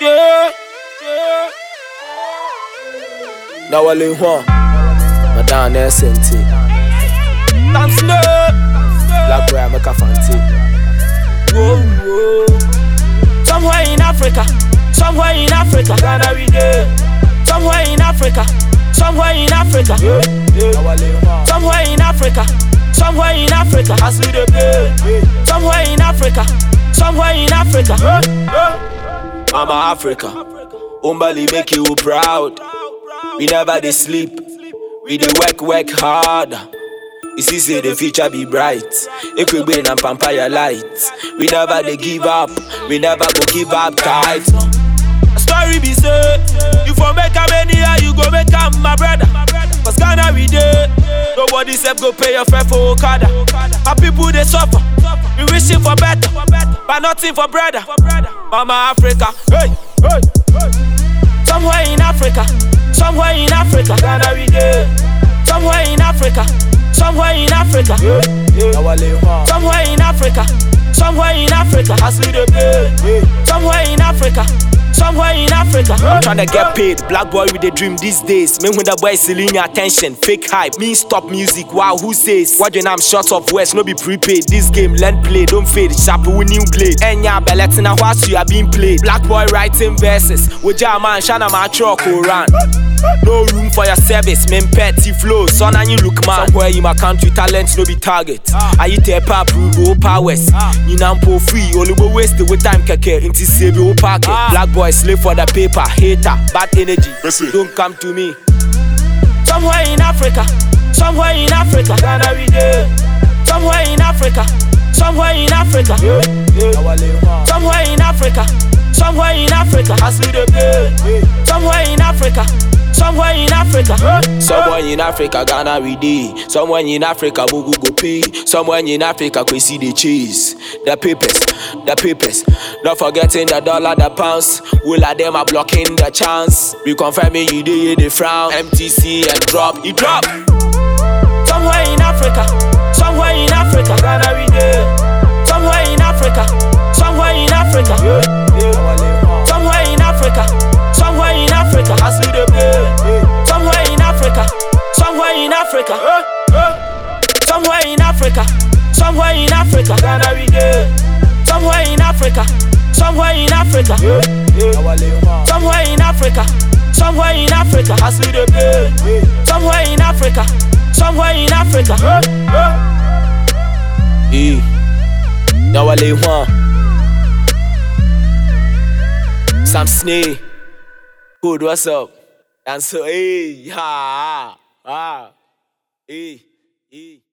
Yeah, yeah. na wale ho madan na sente Tam Snow. black boy ameka fante Whoa, whoa. Somewhere in Africa, somewhere in Africa, Ghana we dey. Somewhere in Africa, somewhere in Africa, wale ho somewhere in Africa, somewhere in Africa, as we dey play. Somewhere in Africa, somewhere in Africa. Mama africa. Umbali make you proud. We never dey sleep. We dey work work hard. You see say the future be bright. Ekwegbe na pampaya light. We never dey give up. We never go give up tight. Story be say, you for make am anyhow, you go make am my brother. Cause Ghana we dey, nobody self go pay your fare for Okada. My people they suffer, we wishing for better, but nothing for brother. Mama Africa, hey, hey, hey. Somewhere in Africa, somewhere in Africa, Ghana we dey. Somewhere in Africa, somewhere in Africa, wale ho somewhere in Africa, somewhere in Africa, we dey play. Somewhere in Africa, somewhere in Africa. Tryna get paid, black boy with a dream these days. Me when the boy your attention, fake hype. Me stop music, wow, who says? What when I'm short of words, no be prepaid. This game, learn play, don't fade. Sharp with new blade. Enya belletina what you are being played. Black boy writing verses. With your man, shana my truck run. No room for your service, men petty flow. Son and you look man. Somewhere in my country, talent no be target. Ah. I eat a pap, go powers. You know, po free, only go waste with time keke. Inti save your pocket. Black boy slave for the paper, hater, bad energy. Don't come to me. Somewhere in Africa, somewhere in Africa, Ghana we dey. Somewhere in Africa, somewhere in Africa, somewhere in Africa, somewhere in Africa, as we dey play. Somewhere in Africa, somewhere in Africa. Somewhere in Africa, Ghana we dey. Somewhere in Africa, Mugu go pay. Somewhere in Africa, we see the cheese. The papers, the papers. Not forgetting the dollar, the pounds. Will of them are blocking the chance. We confirming you dey, they frown. MTC and drop, you drop. Somewhere in Africa, somewhere in Africa, Ghana we dey. Africa, somewhere in Africa, Ghana we. Somewhere in Africa, somewhere in Africa, somewhere in Africa, somewhere in Africa, we dey play. Somewhere in Africa, somewhere in Africa. Eh. Now I lay one. Sam Snake. Good, what's up? And so, hey, ha, ah, hey, hey.